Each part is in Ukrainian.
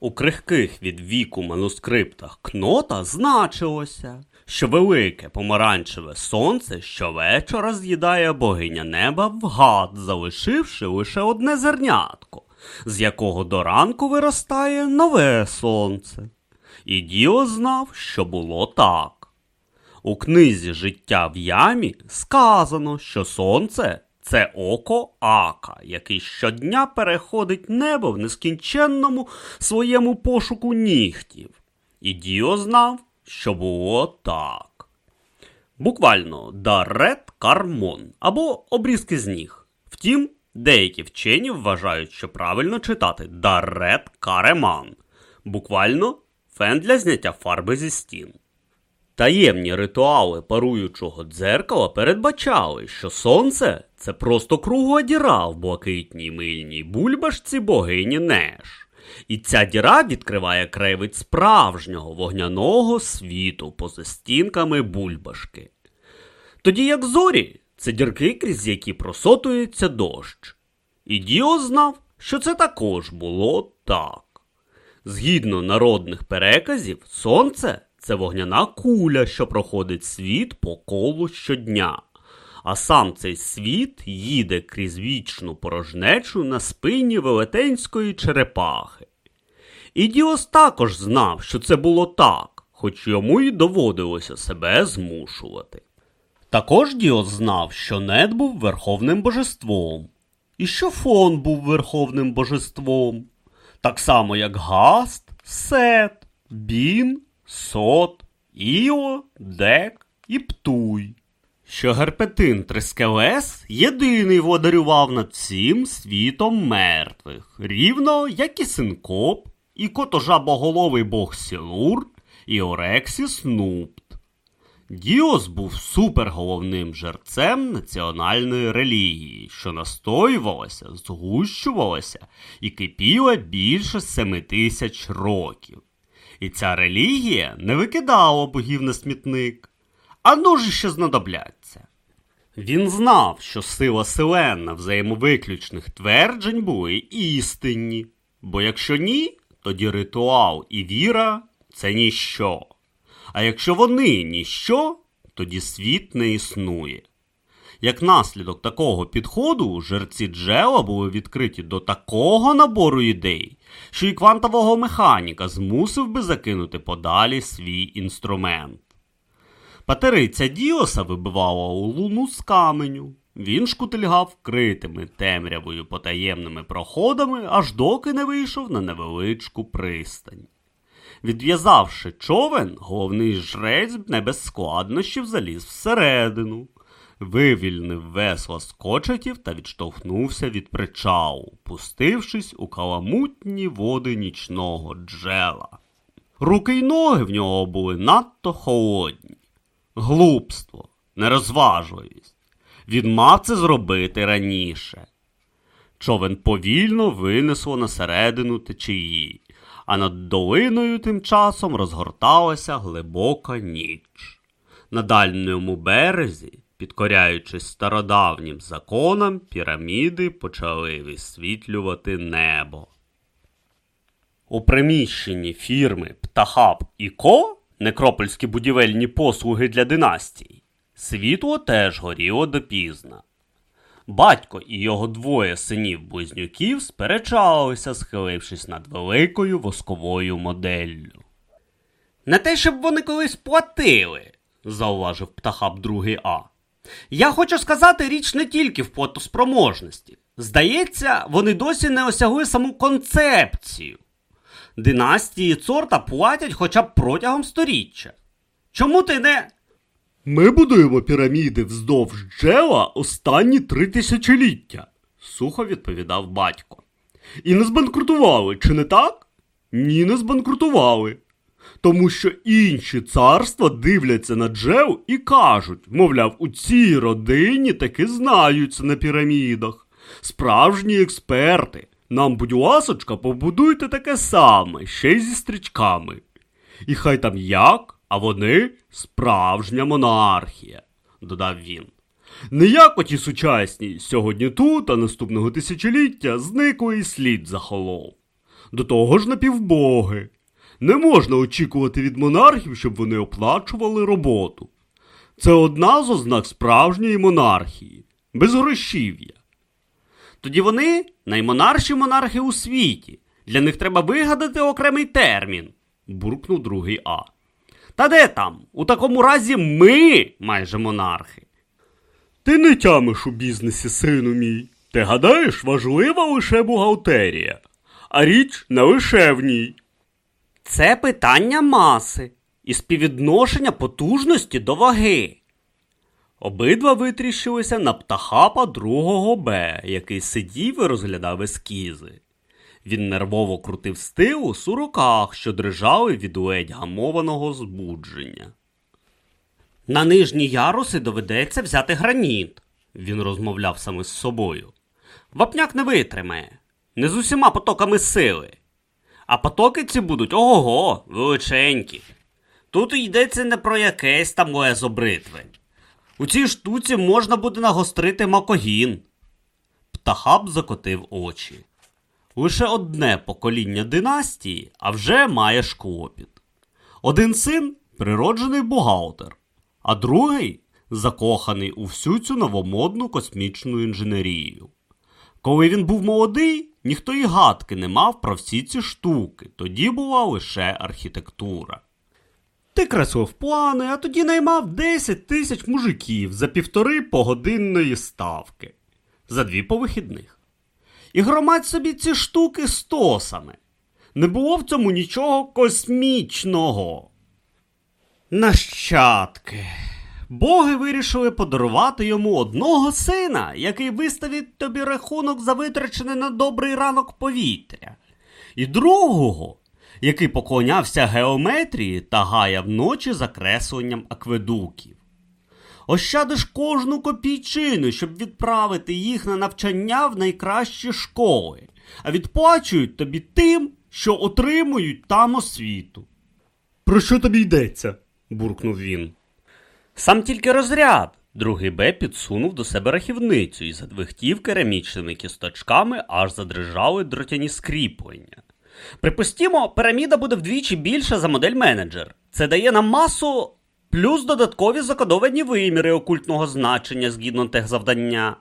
У крихких від віку манускриптах кнота значилося, що велике помаранчеве сонце щовечора з'їдає богиня неба вгад, залишивши лише одне зернятко, з якого до ранку виростає нове сонце. І Діо знав, що було так. У книзі Життя в ямі сказано, що сонце це око Ака, який щодня переходить небо в нескінченному своєму пошуку нігтів. І Діо знав, що було так. Буквально дарет кармон або обрізки з ніг. Втім, деякі вчені вважають, що правильно читати дарет кареман. Буквально фен для зняття фарби зі стін. Таємні ритуали паруючого дзеркала передбачали, що сонце це просто кругла діра в блакитній мильній бульбашці богині Неш. І ця діра відкриває краєвид справжнього вогняного світу поза стінками бульбашки. Тоді як зорі це дірки, крізь які просотується дощ. І Діо знав, що це також було так. Згідно народних переказів, сонце це вогняна куля, що проходить світ по колу щодня. А сам цей світ їде крізь вічну порожнечу на спині велетенської черепахи. І Діос також знав, що це було так, хоч йому й доводилося себе змушувати. Також Діос знав, що Нет був верховним божеством, і що фон був верховним божеством, так само як Гаст, Сет, Бін, Сот, Іо, Дек і Птуй. Що Герпетин Трискелес єдиний водарював над всім світом мертвих, рівно як і Синкоп, і котожабоголовий бог Сілур, і Орексіс Нупт. Діос був суперголовним жерцем національної релігії, що настоювалася, згущувалася і кипіла більше семи тисяч років. І ця релігія не викидала богів на смітник, а ножі ще знадобляться. Він знав, що сила селена взаємовиключних тверджень були істинні, бо якщо ні, тоді ритуал і віра це ніщо. А якщо вони ніщо, тоді світ не існує. Як наслідок такого підходу, жерці джела були відкриті до такого набору ідей, що і квантового механіка змусив би закинути подалі свій інструмент. Патериця Діоса вибивала у луну з каменю. Він шкутильгав вкритими темрявою потаємними проходами, аж доки не вийшов на невеличку пристань. Відв'язавши човен, головний жрець не без складнощів заліз всередину вивільнив весла з кочетів та відштовхнувся від причалу, пустившись у каламутні води нічного джела. Руки й ноги в нього були надто холодні. Глупство, нерозважливість. Він мав це зробити раніше. Човен повільно винесло на середину течії, а над долиною тим часом розгорталася глибока ніч. На дальньому березі Підкоряючись стародавнім законам, піраміди почали висвітлювати небо. У приміщенні фірми Птахаб і Ко, некропольські будівельні послуги для династій, світло теж горіло допізна. Батько і його двоє синів-близнюків сперечалися, схилившись над великою восковою моделлю. Не те, щоб вони колись платили, зауважив птахаб другий А. Я хочу сказати річ не тільки в платоспроможності. Здається, вони досі не осягли саму концепцію. Династії цорта платять хоча б протягом сторіччя. Чому ти не. Ми будуємо піраміди вздовж джела останні три тисячоліття, сухо відповідав батько. І не збанкрутували, чи не так? Ні, не збанкрутували тому що інші царства дивляться на Джев і кажуть, мовляв, у цій родині таки знаються на пірамідах. Справжні експерти. Нам, будь ласочка, побудуйте таке саме, ще й зі стрічками. І хай там як, а вони справжня монархія, додав він. Не як оті сучасні, сьогодні тут, а наступного тисячоліття зникли і слід захолов. До того ж напівбоги. Не можна очікувати від монархів, щоб вони оплачували роботу. Це одна з ознак справжньої монархії, безгрошів'я. Тоді вони наймонарші монархи у світі. Для них треба вигадати окремий термін, буркнув другий А. Та де там? У такому разі ми майже монархи. Ти не тямиш у бізнесі, сину мій. Ти гадаєш, важлива лише бухгалтерія, а річ не лише в ній. Це питання маси і співвідношення потужності до ваги. Обидва витріщилися на птахапа другого Б, який сидів і розглядав ескізи. Він нервово крутив стилус у руках, що дрижали від ледь гамованого збудження. На нижні яруси доведеться взяти граніт, він розмовляв саме з собою. Вапняк не витримає, не з усіма потоками сили. А потоки ці будуть ого, величенькі. Тут йдеться не про якесь там лезо бритви. У цій штуці можна буде нагострити макогін. Птахаб закотив очі. Лише одне покоління династії, а вже має шклопіт. Один син природжений бухгалтер, а другий закоханий у всю цю новомодну космічну інженерію. Коли він був молодий, ніхто і гадки не мав про всі ці штуки, тоді була лише архітектура. Ти креслив плани, а тоді наймав 10 тисяч мужиків за півтори погодинної ставки, за дві по вихідних. І громадь собі ці штуки стосами. Не було в цьому нічого космічного. Нащадки. Боги вирішили подарувати йому одного сина, який виставить тобі рахунок за витрачене на добрий ранок повітря, і другого, який поклонявся геометрії та гаяв ночі за кресленням акведуків. Ощадиш кожну копійчину, щоб відправити їх на навчання в найкращі школи, а відплачують тобі тим, що отримують там освіту. Про що тобі йдеться? буркнув він. Сам тільки розряд. Другий Б підсунув до себе рахівницю і задвихтів керамічними кісточками, аж задрижали дротяні скріплення. Припустімо, піраміда буде вдвічі більша за модель менеджер. Це дає нам масу плюс додаткові закодовані виміри окультного значення згідно техзавдання.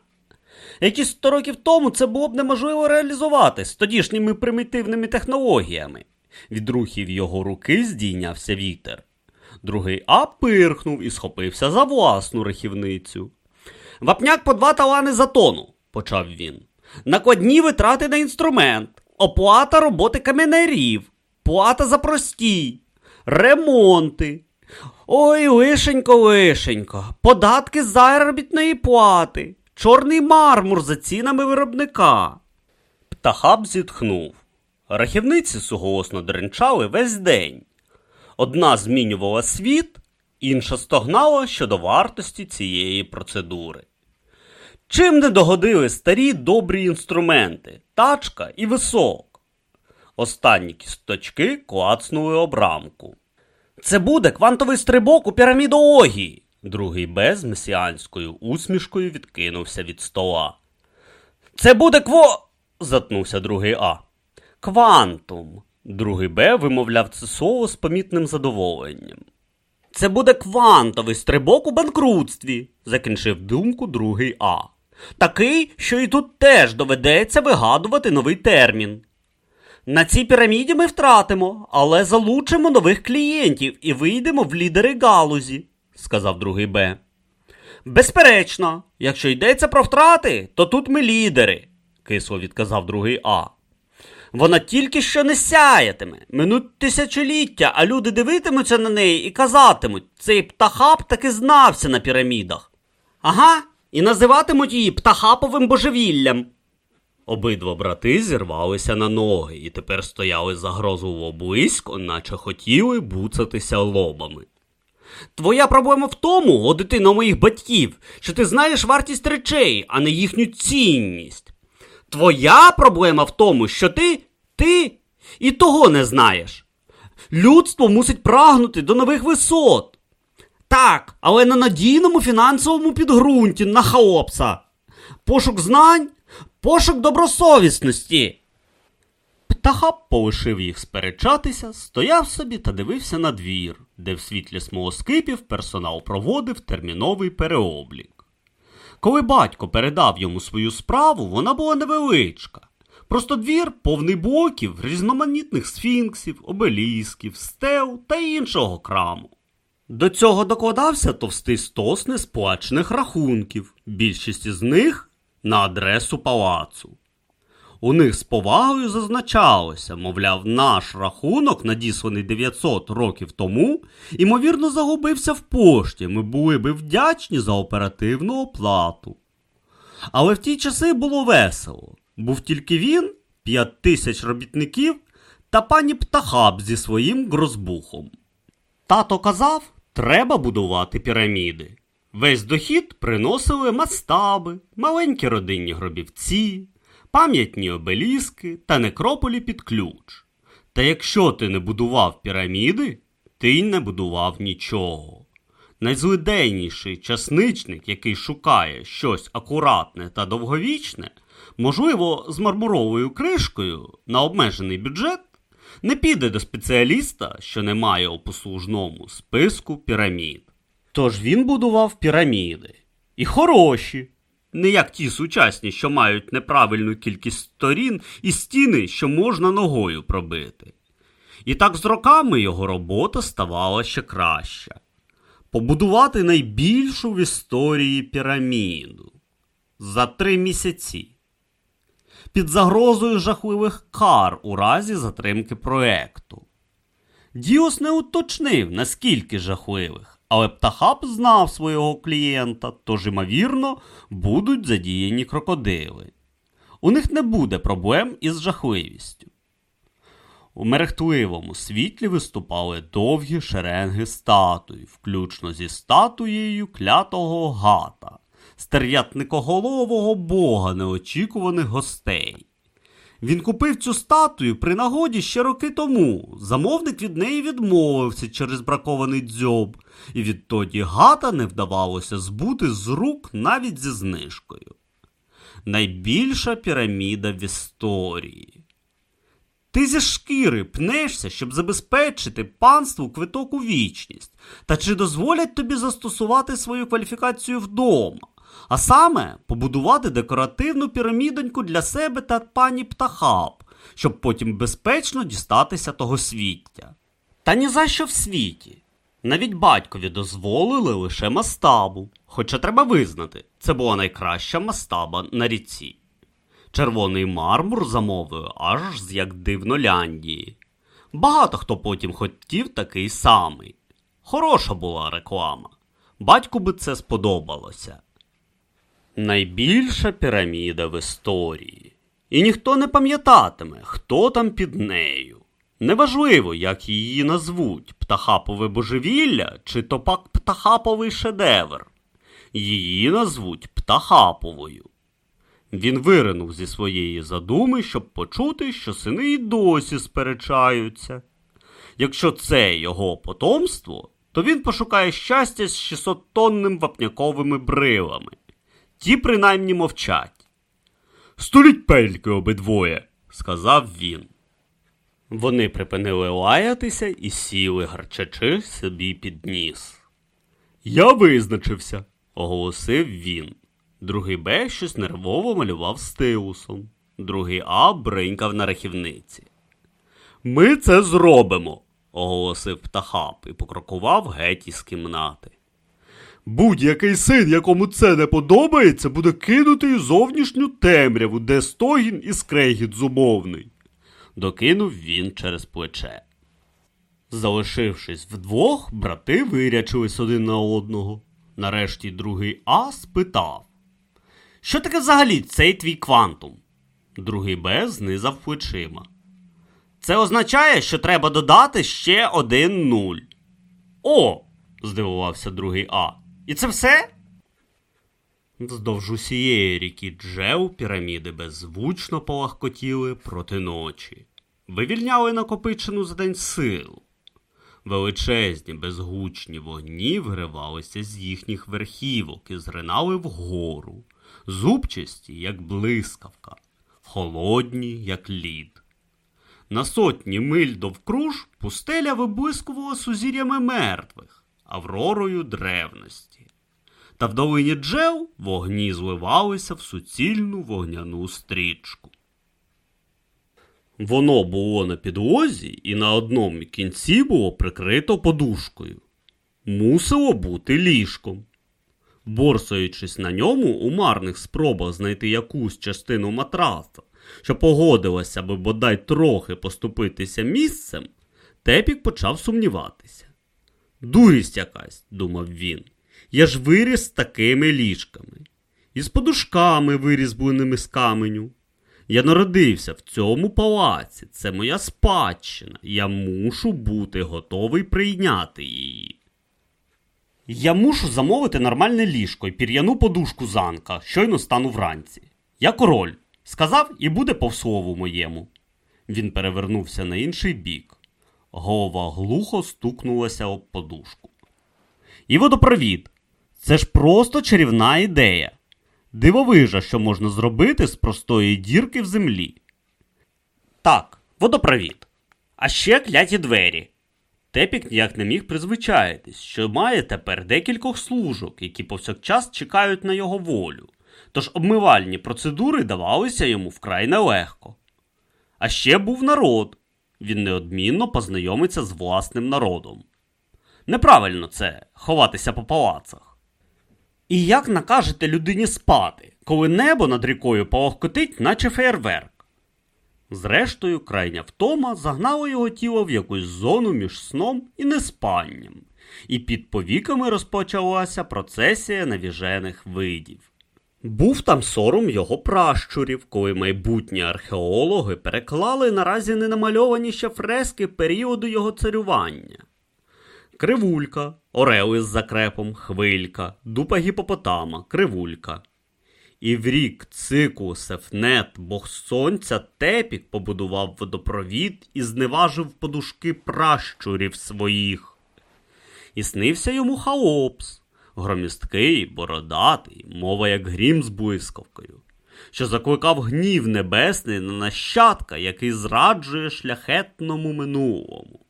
Якісь 100 років тому це було б неможливо реалізувати з тодішніми примітивними технологіями. Від рухів його руки здійнявся вітер. Другий А пирхнув і схопився за власну рахівницю. Вапняк по два талани за тону, почав він. Накладні витрати на інструмент, оплата роботи каменярів, плата за простій, ремонти. Ой, лишенько, лишенько, податки з заробітної плати, чорний мармур за цінами виробника. Птахаб зітхнув. Рахівниці суголосно дренчали весь день. Одна змінювала світ, інша стогнала щодо вартості цієї процедури. Чим не догодили старі добрі інструменти, тачка і висок. Останні кісточки клацнули об рамку. Це буде квантовий стрибок у пірамідології. Другий Б з месіанською усмішкою відкинувся від стола. Це буде кво. затнувся другий А. Квантум. Другий Б вимовляв це слово з помітним задоволенням. Це буде квантовий стрибок у банкрутстві, закінчив думку другий А. Такий, що і тут теж доведеться вигадувати новий термін. На цій піраміді ми втратимо, але залучимо нових клієнтів і вийдемо в лідери галузі, сказав другий Б. Безперечно, якщо йдеться про втрати, то тут ми лідери, кисло відказав другий А. Вона тільки що не сяятиме. Минуть тисячоліття, а люди дивитимуться на неї і казатимуть, цей птахап таки знався на пірамідах. Ага, і називатимуть її птахаповим божевіллям. Обидва брати зірвалися на ноги і тепер стояли загрозливо близько, наче хотіли буцатися лобами. Твоя проблема в тому, о дитино моїх батьків, що ти знаєш вартість речей, а не їхню цінність. Твоя проблема в тому, що ти, ти і того не знаєш. Людство мусить прагнути до нових висот. Так, але на надійному фінансовому підґрунті на хаопса. Пошук знань, пошук добросовісності. Птахап полишив їх сперечатися, стояв собі та дивився на двір, де в світлі смолоскипів персонал проводив терміновий переоблік. Коли батько передав йому свою справу, вона була невеличка. Просто двір повний блоків, різноманітних сфінксів, обелісків, стел та іншого краму. До цього докладався товстий стос несплачених рахунків, більшість із них на адресу палацу. У них з повагою зазначалося, мовляв, наш рахунок, надісланий 900 років тому, ймовірно, загубився в пошті. Ми були би вдячні за оперативну оплату. Але в ті часи було весело. Був тільки він, 5 тисяч робітників та пані Птахаб зі своїм грозбухом. Тато казав, треба будувати піраміди. Весь дохід приносили мастаби, маленькі родинні гробівці, пам'ятні обеліски та некрополі під ключ. Та якщо ти не будував піраміди, ти й не будував нічого. Найзлиденніший часничник, який шукає щось акуратне та довговічне, можливо, з мармуровою кришкою на обмежений бюджет, не піде до спеціаліста, що не має у послужному списку пірамід. Тож він будував піраміди. І хороші. Не як ті сучасні, що мають неправильну кількість сторін і стіни, що можна ногою пробити. І так з роками його робота ставала ще краща. Побудувати найбільшу в історії піраміду за три місяці. Під загрозою жахливих кар у разі затримки проекту. Діос не уточнив, наскільки жахливих, але Птахап знав свого клієнта, тож, ймовірно, будуть задіяні крокодили. У них не буде проблем із жахливістю. У мерехтливому світлі виступали довгі шеренги статуй, включно зі статуєю клятого гата, стерв'ятникоголового бога неочікуваних гостей. Він купив цю статую при нагоді ще роки тому. Замовник від неї відмовився через бракований дзьоб, і відтоді гата не вдавалося збути з рук навіть зі знижкою. Найбільша піраміда в історії. Ти зі шкіри пнешся, щоб забезпечити панству квиток у вічність. Та чи дозволять тобі застосувати свою кваліфікацію вдома? А саме побудувати декоративну пірамідоньку для себе та пані Птахап, щоб потім безпечно дістатися того свіття. Та ні за що в світі. Навіть батькові дозволили лише мастабу, хоча треба визнати, це була найкраща мастаба на ріці. Червоний мармур замовив аж з як дивноляндії. Багато хто потім хотів такий самий. Хороша була реклама. Батьку би це сподобалося. Найбільша піраміда в історії. І ніхто не пам'ятатиме, хто там під нею. Неважливо, як її назвуть птахапове божевілля чи то пак птахаповий шедевр. Її назвуть птахаповою. Він виринув зі своєї задуми, щоб почути, що сини й досі сперечаються. Якщо це його потомство, то він пошукає щастя з 600-тонним вапняковими брилами. Ті принаймні мовчать. Століть пельки обидвоє, сказав він. Вони припинили лаятися і сіли, гарчачи собі під ніс. Я визначився, оголосив він. Другий Б щось нервово малював стилусом, другий А бринькав на рахівниці. Ми це зробимо, оголосив птахап і покрокував геть із кімнати. Будь-який син, якому це не подобається, буде кинутий у зовнішню темряву, де стогін і скрегіт зумовний, докинув він через плече. Залишившись вдвох, брати вирячились один на одного. Нарешті другий А спитав. Що таке взагалі цей твій квантум? Другий Б знизав плечима. Це означає, що треба додати ще один нуль. О! здивувався другий А. І це все? Вздовж усієї ріки Джеу піраміди беззвучно полагкотіли проти ночі, вивільняли накопичену за день силу. Величезні безгучні вогні виривалися з їхніх верхівок і зринали вгору, зубчасті, як блискавка, холодні, як лід. На сотні миль довкруж пустеля виблискувала сузір'ями мертвих, авророю древності. Та в долині джел вогні зливалися в суцільну вогняну стрічку. Воно було на підлозі і на одному кінці було прикрито подушкою. Мусило бути ліжком. Борсаючись на ньому у марних спробах знайти якусь частину матраса, що погодилася би бодай трохи поступитися місцем, Тепік почав сумніватися. Дурість якась, думав він. Я ж виріс з такими ліжками, і з подушками, вирізбленими з каменю. Я народився в цьому палаці, це моя спадщина. Я мушу бути готовий прийняти її. Я мушу замовити нормальне ліжко і пір'яну подушку занка, щойно стану вранці. Я король. Сказав і буде по слову моєму. Він перевернувся на інший бік. Голова глухо стукнулася об подушку. І водопровід. Це ж просто чарівна ідея. Дивовижа, що можна зробити з простої дірки в землі. Так, водопровід. А ще кляті двері. Тепік ніяк не міг призвичаїтись, що має тепер декількох служок, які повсякчас чекають на його волю. Тож обмивальні процедури давалися йому вкрай нелегко. А ще був народ. Він неодмінно познайомиться з власним народом. Неправильно це ховатися по палацах. І як накажете людині спати, коли небо над рікою палахкотить, наче феєрверк? Зрештою, крайня втома загнала його тіло в якусь зону між сном і неспанням, і під повіками розпочалася процесія навіжених видів. Був там сором його пращурів, коли майбутні археологи переклали наразі ненамальовані ще фрески періоду його царювання. Кривулька, орел із закрепом, хвилька, дупа гіпопотама, кривулька. І в рік циклу Сефнет, бог сонця, Тепік побудував водопровід і зневажив подушки пращурів своїх. І снився йому Хаопс, громіздкий, бородатий, мова як грім з блискавкою, що закликав гнів небесний на нащадка, який зраджує шляхетному минулому.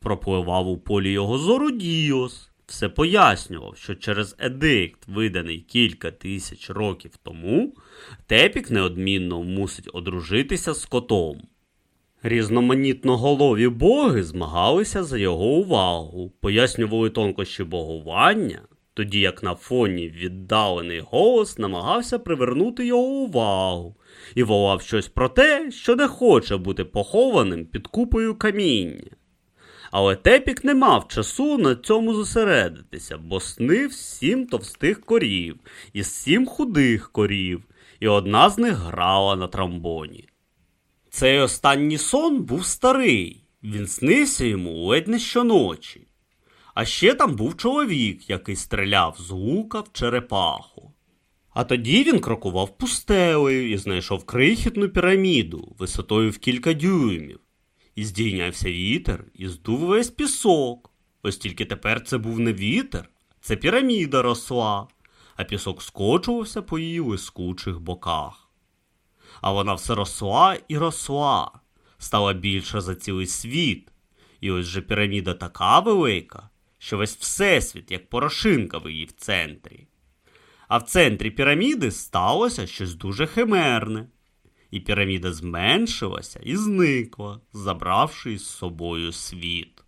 Пропливав у полі його зору Діос, все пояснював, що через едикт, виданий кілька тисяч років тому, Тепік неодмінно мусить одружитися з котом. Різноманітноголові боги змагалися за його увагу, пояснювали тонкощі богування, тоді як на фоні віддалений голос намагався привернути його увагу і волав щось про те, що не хоче бути похованим під купою каміння. Але Тепік не мав часу на цьому зосередитися, бо снив сім товстих корів і сім худих корів, і одна з них грала на трамбоні. Цей останній сон був старий, він снився йому ледь не щоночі. А ще там був чоловік, який стріляв з лука в черепаху. А тоді він крокував пустелею і знайшов крихітну піраміду висотою в кілька дюймів. І здійнявся вітер, і здув весь пісок. Ось тільки тепер це був не вітер, це піраміда росла, а пісок скочувався по її лискучих боках. А вона все росла і росла, стала більша за цілий світ. І ось же піраміда така велика, що весь всесвіт, як порошинка в її в центрі. А в центрі піраміди сталося щось дуже химерне і піраміда зменшилася і зникла, забравши із собою світ.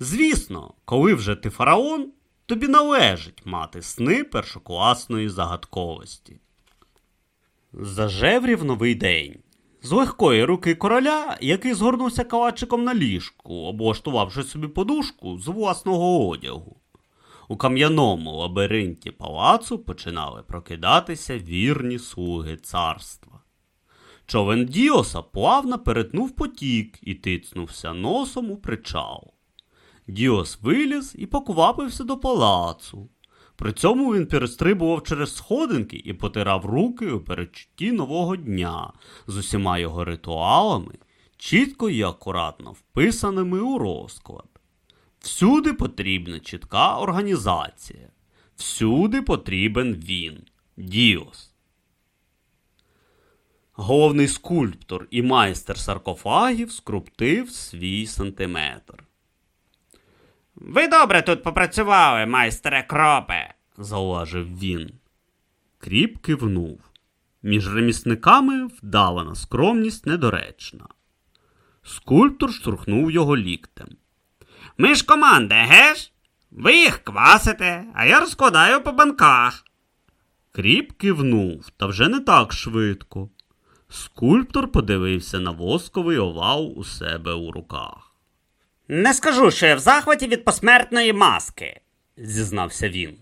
Звісно, коли вже ти фараон, тобі належить мати сни першокласної загадковості. Зажеврів новий день. З легкої руки короля, який згорнувся калачиком на ліжку, облаштувавши собі подушку з власного одягу. У кам'яному лабіринті палацу починали прокидатися вірні слуги царства. Човен Діоса плавно перетнув потік і тицнувся носом у причал. Діос виліз і поквапився до палацу. При цьому він перестрибував через сходинки і потирав руки у передчутті нового дня з усіма його ритуалами, чітко і акуратно вписаними у розклад. Всюди потрібна чітка організація. Всюди потрібен він, Діос. Головний скульптор і майстер саркофагів скрутив свій сантиметр. Ви добре тут попрацювали, майстере Кропе, зауважив він. Кріп кивнув. Між ремісниками вдавана скромність недоречна. Скульптор штурхнув його ліктем. Ми ж команда, ге ж? Ви їх квасите, а я розкладаю по банках. Кріп кивнув, та вже не так швидко. Скульптор подивився на восковий овал у себе у руках. Не скажу, що я в захваті від посмертної маски, зізнався він.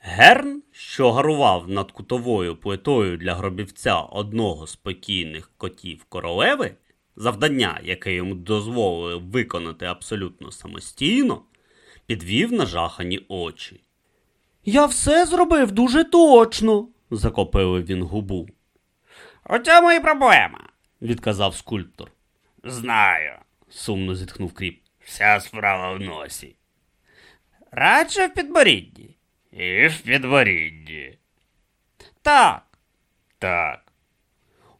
Герн, що гарував над кутовою плитою для гробівця одного з покійних котів королеви, завдання, яке йому дозволили виконати абсолютно самостійно, підвів нажахані очі. Я все зробив дуже точно, закопив він губу. У цьому і проблема, відказав скульптор. Знаю, сумно зітхнув кріп. Вся справа в носі. Радше в підборідді. І в підборідді. Так. Так.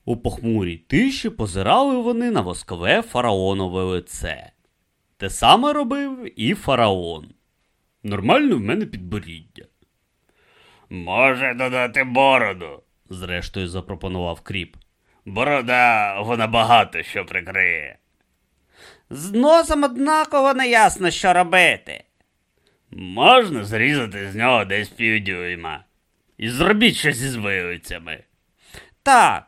У похмурій тиші позирали вони на воскове фараонове лице. Те саме робив і фараон. Нормально в мене підборіддя. Може додати бороду, зрештою запропонував кріп. Борода вона багато що прикриє. З носом однаково не ясно, що робити. Можна зрізати з нього десь півдюйма. І зробіть щось із вилицями. Так.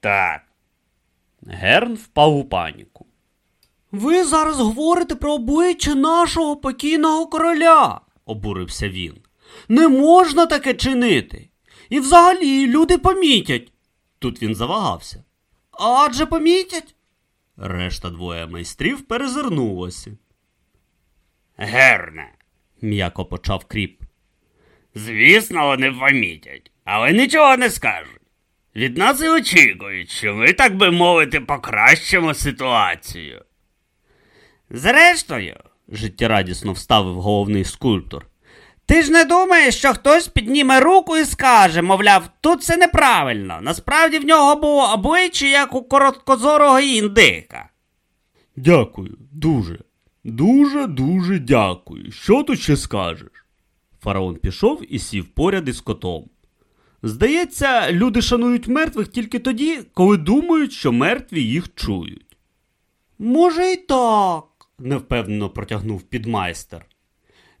Так. Герн впав у паніку. Ви зараз говорите про обличчя нашого покійного короля, обурився він. Не можна таке чинити. І взагалі люди помітять. Тут він завагався. Адже помітять. Решта двоє майстрів перезирнулося. Герне, м'яко почав кріп. Звісно, вони помітять, але нічого не скажуть. Від нас і очікують, що ми, так би мовити, покращимо ситуацію. Зрештою, життєрадісно вставив головний скульптор. Ти ж не думаєш, що хтось підніме руку і скаже, мовляв, тут все неправильно. Насправді в нього було обличчя, як у короткозорого індика. Дякую, дуже, дуже, дуже дякую. Що тут ще скажеш? Фараон пішов і сів поряд із котом. Здається, люди шанують мертвих тільки тоді, коли думають, що мертві їх чують. Може, і так, невпевнено протягнув підмайстер.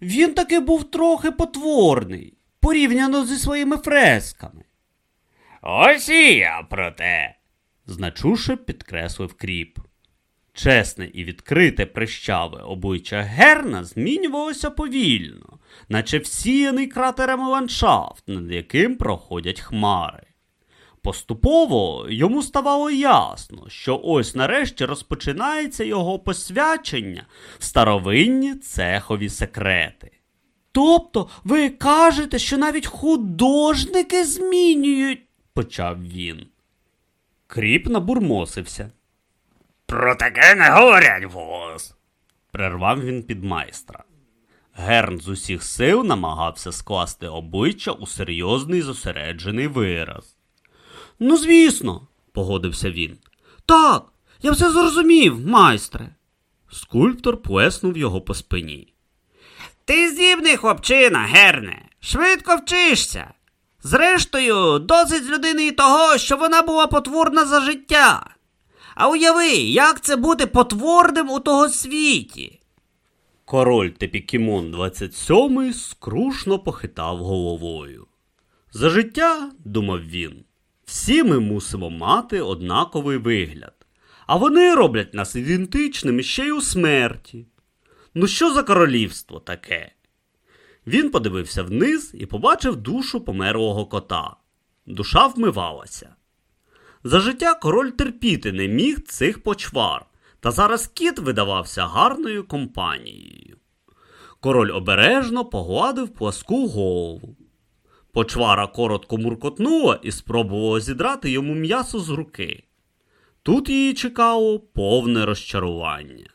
Він таки був трохи потворний, порівняно зі своїми фресками. Ось і я про те, значуше підкреслив кріп. Чесне і відкрите прищаве обличчя Герна змінювалося повільно, наче всіяний кратерами ландшафт, над яким проходять хмари. Поступово йому ставало ясно, що ось нарешті розпочинається його посвячення в старовинні цехові секрети. Тобто ви кажете, що навіть художники змінюють, почав він. Кріп набурмосився. Про таке не говорять голос, прервав він підмайстра. Герн з усіх сил намагався скласти обличчя у серйозний зосереджений вираз. Ну, звісно, погодився він. Так, я все зрозумів, майстре. Скульптор плеснув його по спині. Ти здібний хлопчина, Герне, швидко вчишся. Зрештою, досить з людини і того, що вона була потворна за життя. А уяви, як це бути потворним у того світі. Король Тепікімон 27 скрушно похитав головою. За життя, думав він, всі ми мусимо мати однаковий вигляд, а вони роблять нас ідентичними ще й у смерті. Ну що за королівство таке? Він подивився вниз і побачив душу померлого кота. Душа вмивалася. За життя король терпіти не міг цих почвар, та зараз кіт видавався гарною компанією. Король обережно погладив пласку голову. Почвара коротко муркотнула і спробувала зідрати йому м'ясо з руки. Тут її чекало повне розчарування.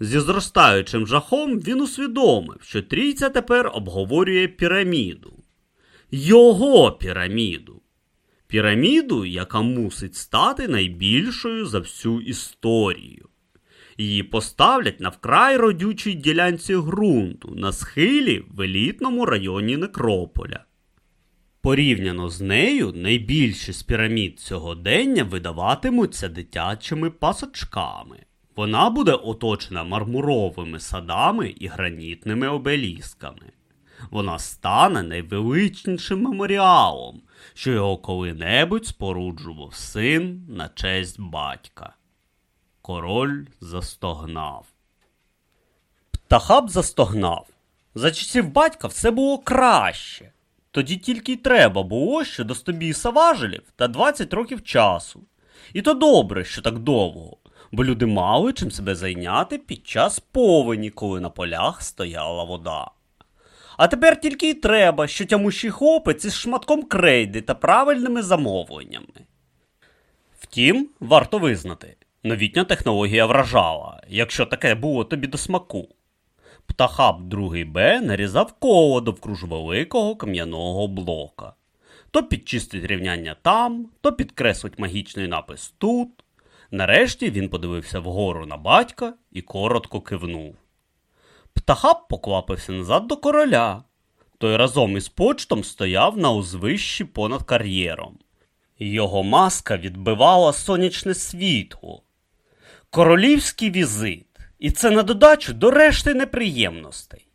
Зі зростаючим жахом він усвідомив, що трійця тепер обговорює піраміду. Його піраміду. Піраміду, яка мусить стати найбільшою за всю історію. Її поставлять на вкрай родючій ділянці ґрунту на схилі в елітному районі Некрополя. Порівняно з нею, найбільші з пірамід сьогодення видаватимуться дитячими пасочками. Вона буде оточена мармуровими садами і гранітними обелісками. Вона стане найвеличнішим меморіалом, що його коли-небудь споруджував син на честь батька. Король застогнав. Птахаб застогнав. За часів батька все було краще. Тоді тільки й треба було ще до стобіса важелів та 20 років часу. І то добре, що так довго, бо люди мали чим себе зайняти під час повені, коли на полях стояла вода. А тепер тільки й треба, що тямущий хлопець із шматком крейди та правильними замовленнями. Втім, варто визнати, новітня технологія вражала, якщо таке було тобі до смаку. Птахаб 2 Б нарізав коло довкруж великого кам'яного блока. То підчистить рівняння там, то підкреслить магічний напис тут. Нарешті він подивився вгору на батька і коротко кивнув. Птахаб поквапився назад до короля. Той разом із почтом стояв на узвищі понад кар'єром. Його маска відбивала сонячне світло. Королівський візит. І це на додачу до решти неприємностей.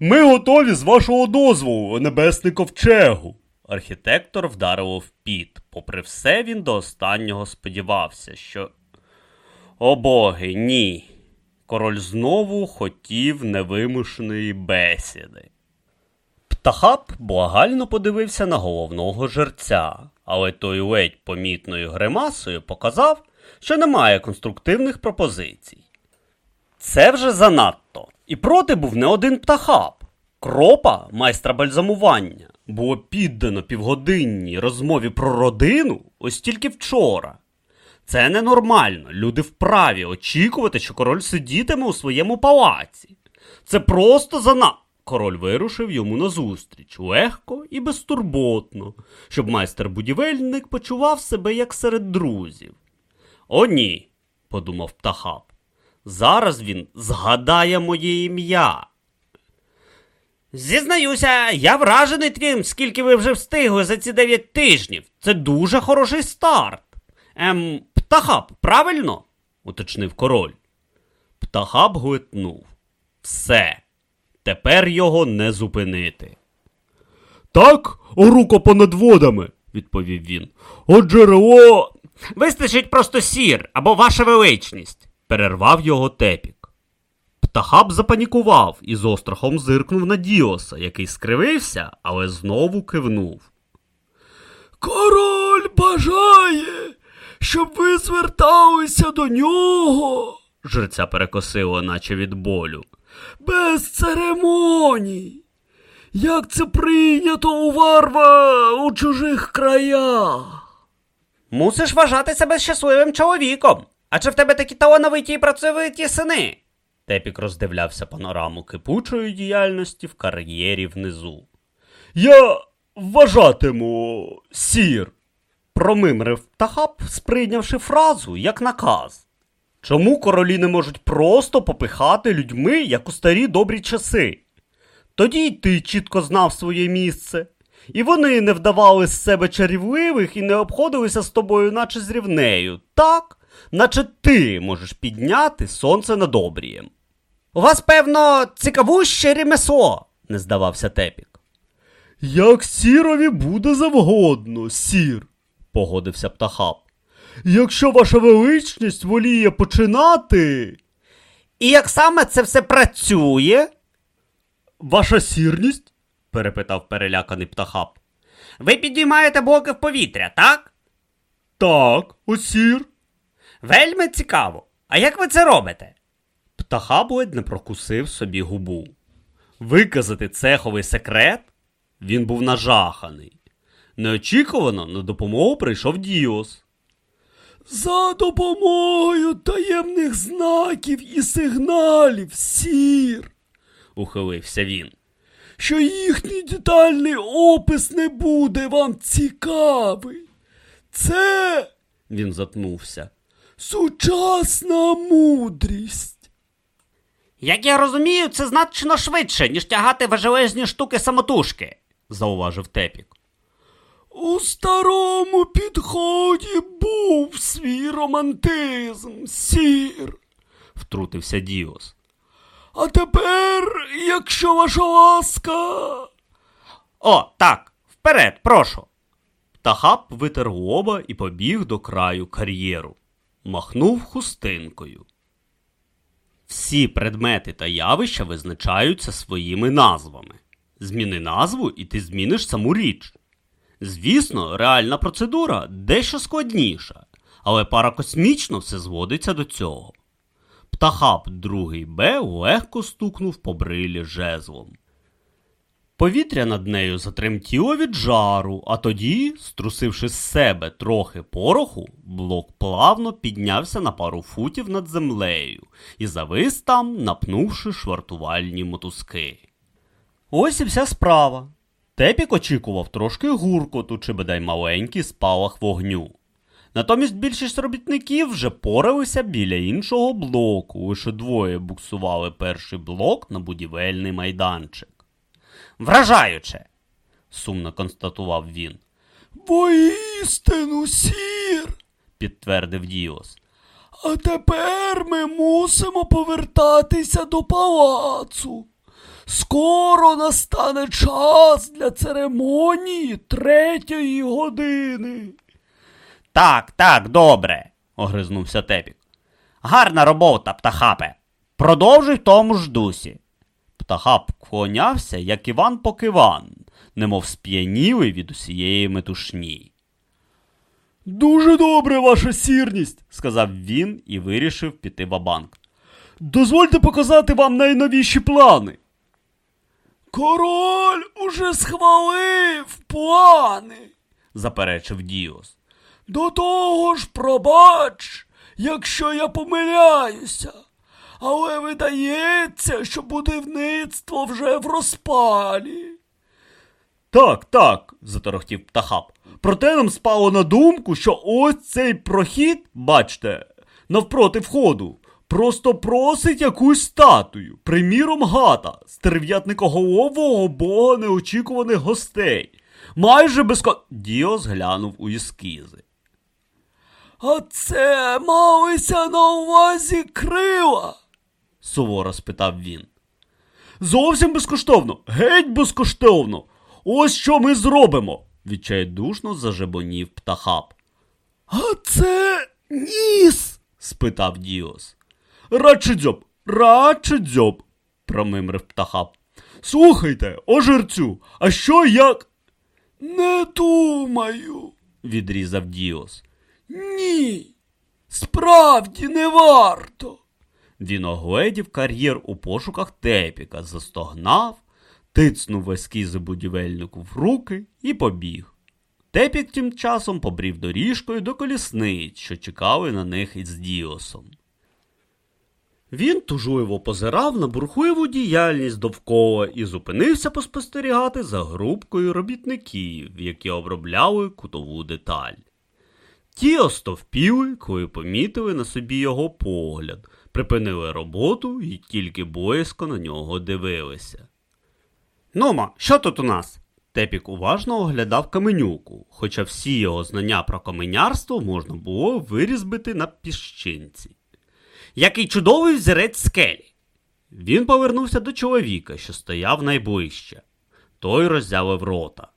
Ми готові з вашого дозволу, небесний ковчегу. Архітектор вдарив в піт. Попри все, він до останнього сподівався, що. О боги, ні. Король знову хотів невимушеної бесіди. Птахап благально подивився на головного жерця, але той ледь помітною гримасою показав, що немає конструктивних пропозицій. Це вже занадто. І проти був не один птахап. Кропа, майстра бальзамування, було піддано півгодинній розмові про родину ось тільки вчора. Це ненормально. Люди вправі очікувати, що король сидітиме у своєму палаці. Це просто зана. Король вирушив йому назустріч легко і безтурботно, щоб майстер-будівельник почував себе як серед друзів. О, ні, подумав птахап. Зараз він згадає моє ім'я. Зізнаюся, я вражений тим, скільки ви вже встигли за ці дев'ять тижнів. Це дуже хороший старт. Ем, птахаб, правильно? уточнив король. Птахаб глитнув. Все. Тепер його не зупинити. Так, оруко понад водами, відповів він. От джерело. Вистачить просто сір або ваша величність, перервав його тепік. Птахаб запанікував і з острахом зиркнув на Діоса, який скривився, але знову кивнув. Король бажає, щоб ви зверталися до нього. Жерця перекосило, наче від болю. Без церемоній. Як це прийнято у варва у чужих краях? Мусиш вважати себе щасливим чоловіком. А чи в тебе такі талановиті і працьовиті сини? Тепік роздивлявся панораму кипучої діяльності в кар'єрі внизу. Я вважатиму сір. Промимрив птахап, сприйнявши фразу як наказ. Чому королі не можуть просто попихати людьми, як у старі добрі часи? Тоді й ти чітко знав своє місце, і вони не вдавали з себе чарівливих і не обходилися з тобою, наче з рівнею, так, наче ти можеш підняти сонце над обрієм. У вас, певно, цікавуще ремесло, не здавався тепік. Як сірові буде завгодно, сір, погодився птахап. Якщо ваша величність воліє починати. І як саме це все працює? Ваша сірність? перепитав переляканий птахап. Ви підіймаєте блоки в повітря, так? Так, осір. Вельми цікаво. А як ви це робите? Птахаб ледь не прокусив собі губу. Виказати цеховий секрет? Він був нажаханий. Неочікувано на допомогу прийшов Діос. За допомогою таємних знаків і сигналів, сір. ухилився він. що їхній детальний опис не буде вам цікавий. Це Він затнувся. Сучасна мудрість. Як я розумію, це значно швидше, ніж тягати важелезні штуки самотужки, зауважив Тепік. У старому підході був свій романтизм, сір. втрутився Діос. А тепер, якщо ваша ласка. О, так, вперед, прошу. Птахап витер лоба і побіг до краю кар'єру. Махнув хустинкою. Всі предмети та явища визначаються своїми назвами. Зміни назву, і ти зміниш саму річ. Звісно, реальна процедура дещо складніша, але паракосмічно все зводиться до цього. Птахап другий Б легко стукнув по брилі жезлом. Повітря над нею затремтіло від жару, а тоді, струсивши з себе трохи пороху, блок плавно піднявся на пару футів над землею і завис там, напнувши швартувальні мотузки. Ось і вся справа. Тепік очікував трошки гуркоту чи бодай маленький спалах вогню. Натомість більшість робітників вже поралися біля іншого блоку, лише двоє буксували перший блок на будівельний майданчик. Вражаюче, сумно констатував він, Воістину, сір. підтвердив Діос. А тепер ми мусимо повертатися до палацу. Скоро настане час для церемонії третьої години. Так, так, добре, огризнувся Тепік. Гарна робота, птахапе. Продовжуй тому ж дусі. Птахап вклонявся, як Іван Покиван, немов сп'янілий від усієї метушні. Дуже добре, ваша сірність, сказав він і вирішив піти в-банк. Дозвольте показати вам найновіші плани. Король уже схвалив плани. заперечив Діос. До того ж, пробач, якщо я помиляюся. Але видається, що будівництво вже в розпалі. Так, так, заторохтів птахап. Проте нам спало на думку, що ось цей прохід, бачте, навпроти входу, просто просить якусь статую, приміром гата, стерв'ятникоголового бога неочікуваних гостей. Майже безко... Діос глянув у ескізи. А це малися на увазі крила. Суворо спитав він. Зовсім безкоштовно, геть безкоштовно. Ось що ми зробимо, відчайдушно зажебонів птахап. А це ніс. спитав Діос. Радше дзьоб, радше дзьоб, промимрив птахап. Слухайте, ожерцю, а що як? Не думаю. відрізав Діос. Ні. Справді не варто. Він огледів кар'єр у пошуках тепіка, застогнав, тицнув ескізи будівельнику в руки і побіг. Тепік тим часом побрів доріжкою до колісниць, що чекали на них із Діосом. Він тужливо позирав на бурхливу діяльність довкола і зупинився поспостерігати за групкою робітників, які обробляли кутову деталь. Ті остовпіли, коли помітили на собі його погляд, припинили роботу і тільки боязко на нього дивилися. Нума, що тут у нас? Тепік уважно оглядав каменюку, хоча всі його знання про каменярство можна було вирізбити на піщинці. Який чудовий взірець скелі. Він повернувся до чоловіка, що стояв найближче. Той роззявив рота.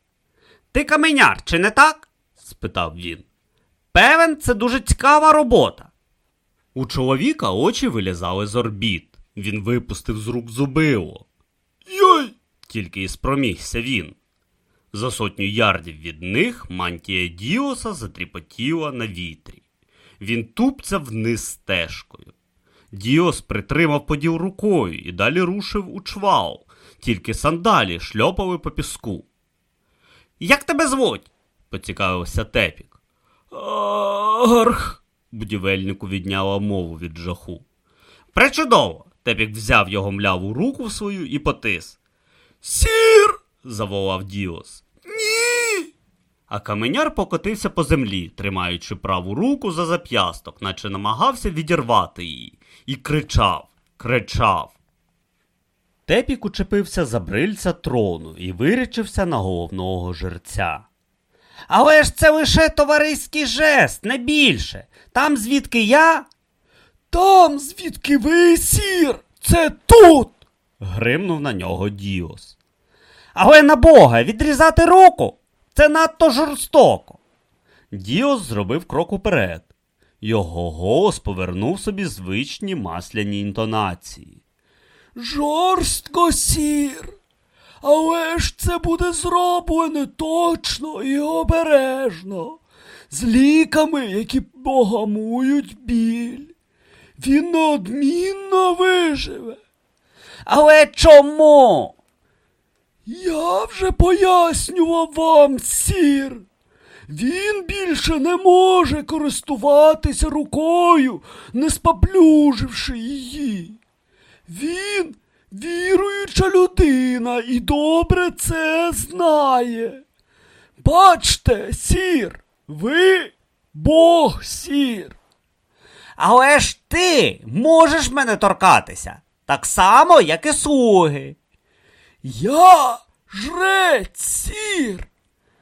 Ти каменяр, чи не так? спитав він. Певен, це дуже цікава робота. У чоловіка очі вилізали з орбіт. Він випустив з рук зубило. Йой! Тільки і спромігся він. За сотню ярдів від них мантія Діоса затріпотіла на вітрі. Він тупця вниз стежкою. Діос притримав поділ рукою і далі рушив у чвал, тільки сандалі шльопали по піску. Як тебе звуть? поцікавився Тепік. Арх. Будівельнику відняла мову від жаху. Пречудово! Тепік взяв його мляву руку в свою і потис. Сір! заволав Діос. Ні! А каменяр покотився по землі, тримаючи праву руку за зап'ясток, наче намагався відірвати її, і кричав, кричав. Тепік учепився за брильця трону і вирячився на головного жерця. Але ж це лише товариський жест, не більше. Там звідки я. Там, звідки ви, сір! Це тут! гримнув на нього Діос. Але на Бога, відрізати руку це надто жорстоко. Діос зробив крок уперед. Його голос повернув собі звичні масляні інтонації. Жорстко, сір. Але ж це буде зроблено точно і обережно, з ліками, які погамують біль. Він неодмінно виживе. Але чому? Я вже пояснював вам, сір. Він більше не може користуватися рукою, не споплюживши її. Він віруюча людина і добре це знає. Бачте, сір, ви Бог сір. Але ж ти можеш мене торкатися, так само, як і слуги. Я жрець сір.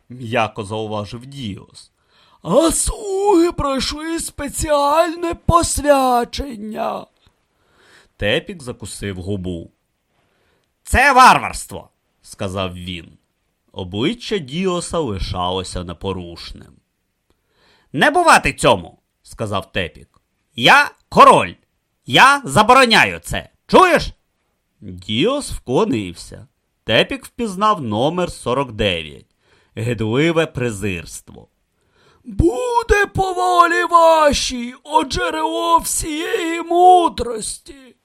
м'яко зауважив Діос. А слуги пройшли спеціальне посвячення. Тепік закусив губу. Це варварство, сказав він. Обличчя Діоса лишалося непорушним. Не бувати цьому, сказав Тепік. Я король. Я забороняю це. Чуєш? Діос вклонився. Тепік впізнав номер 49. Гидливе презирство. Буде по волі вашій, о джерело всієї мудрості.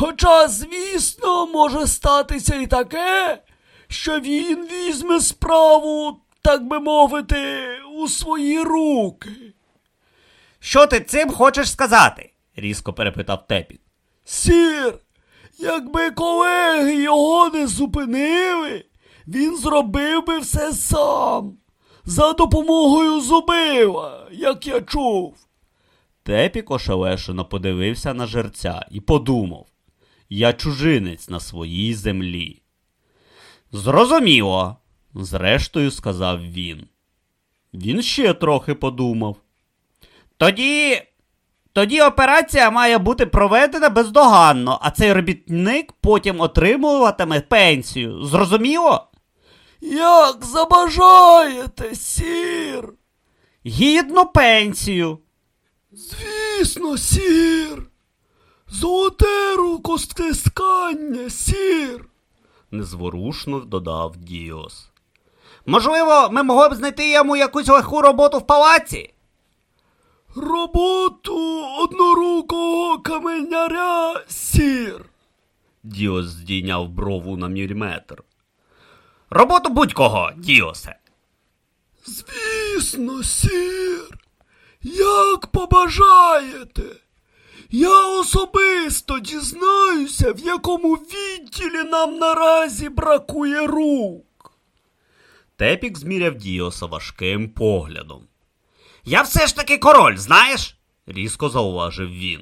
Хоча, звісно, може статися і таке, що він візьме справу, так би мовити, у свої руки. Що ти цим хочеш сказати? різко перепитав Тепік. Сір, якби колеги його не зупинили, він зробив би все сам. За допомогою зубила, як я чув. Тепік ошелешено подивився на жерця і подумав я чужинець на своїй землі. Зрозуміло, зрештою сказав він. Він ще трохи подумав. Тоді. Тоді операція має бути проведена бездоганно, а цей робітник потім отримуватиме пенсію. Зрозуміло? Як забажаєте, сір. Гідну пенсію. Звісно, сір. Золоте рукостискання, сір. незворушно додав Діос. Можливо, ми могли б знайти йому якусь легку роботу в палаці? Роботу однорукого каменяря, сір. Діос здійняв брову на міліметр. Роботу будь-кого, Діосе. Звісно, сір. Як побажаєте. Я особисто дізнаюся, в якому відділі нам наразі бракує рук. Тепік зміряв Діоса важким поглядом. Я все ж таки король, знаєш? різко зауважив він.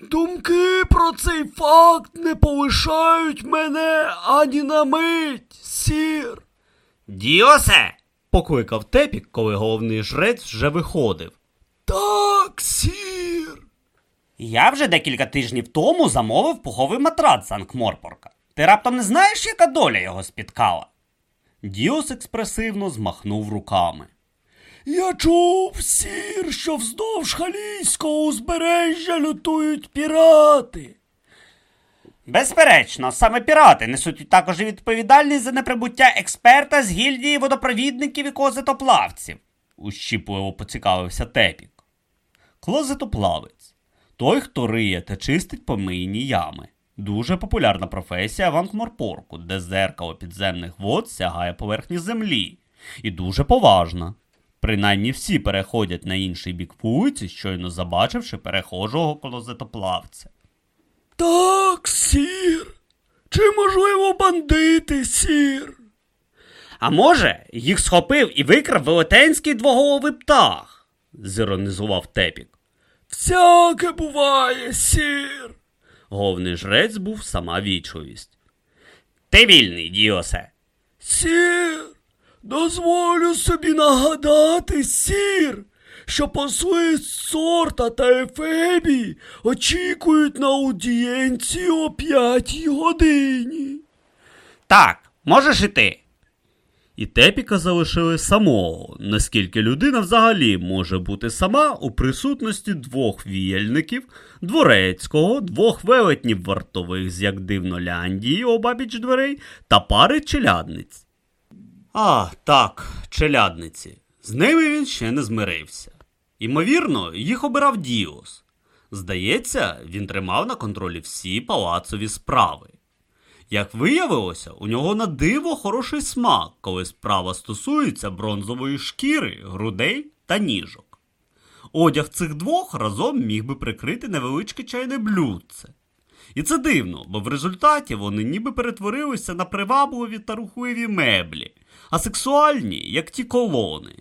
Думки про цей факт не полишають мене ані на мить, сір. Діосе. покликав Тепік, коли головний жрець вже виходив. Так, сір. Я вже декілька тижнів тому замовив пуховий матрац Анкморпорка. Ти раптом не знаєш, яка доля його спіткала? Діос експресивно змахнув руками. Я чув, сір, що вздовж Халійського узбережжя лютують пірати. Безперечно, саме пірати несуть також відповідальність за неприбуття експерта з гільдії водопровідників і клозетоплавців, ущіпливо поцікавився Тепік. Клозетоплавець той, хто риє та чистить помийні ями. Дуже популярна професія в Анкморпорку, де зеркало підземних вод сягає поверхні землі, і дуже поважна. Принаймні всі переходять на інший бік вулиці, щойно забачивши перехожого клозетоплавця. Так, сір. Чи, можливо, бандити, сір? А може, їх схопив і викрав велетенський двоголовий птах, зіронізував Тепік. Всяке буває, сір. Головний жрець був сама вічливість. Ти вільний, Діосе. Сір, дозволю собі нагадати, сір, що посли сорта та Ефебії очікують на аудієнцію о п'ятій годині. Так, можеш іти. І Тепіка залишили самого, наскільки людина взагалі може бути сама у присутності двох віяльників, дворецького, двох велетнів вартових з як дивно Ляндії обабіч дверей та пари челядниць. А, так, челядниці. З ними він ще не змирився. Імовірно, їх обирав Діос. Здається, він тримав на контролі всі палацові справи. Як виявилося, у нього на диво хороший смак, коли справа стосується бронзової шкіри, грудей та ніжок. Одяг цих двох разом міг би прикрити невеличке чайне блюдце. І це дивно, бо в результаті вони ніби перетворилися на привабливі та рухливі меблі, а сексуальні, як ті колони.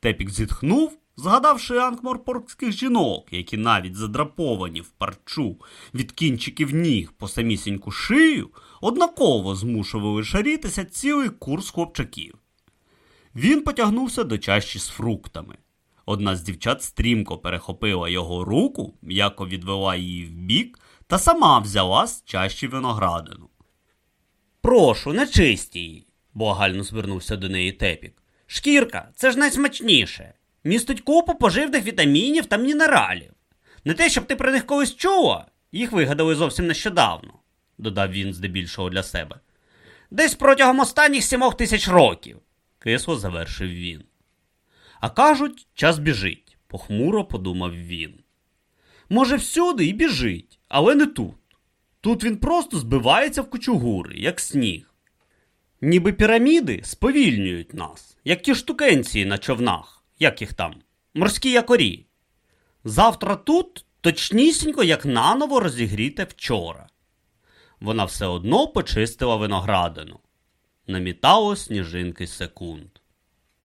Тепік зітхнув, згадавши анкморпоркських жінок, які навіть задраповані в парчу від кінчиків ніг по самісіньку шию, однаково змушували шарітися цілий курс хлопчаків. Він потягнувся до чаші з фруктами. Одна з дівчат стрімко перехопила його руку, м'яко відвела її вбік та сама взяла з чаші виноградину. Прошу, не чисті її, благально звернувся до неї Тепік. Шкірка, це ж найсмачніше. Містить купу поживних вітамінів та мінералів. Не те, щоб ти про них колись чула, їх вигадали зовсім нещодавно, додав він здебільшого для себе. Десь протягом останніх сімох тисяч років, кисло завершив він. А кажуть, час біжить, похмуро подумав він. Може, всюди і біжить, але не тут. Тут він просто збивається в кучугури, як сніг. Ніби піраміди сповільнюють нас, як ті штукенції на човнах, як їх там, морські якорі. Завтра тут точнісінько, як наново розігріте вчора. Вона все одно почистила виноградину. Намітало сніжинки секунд.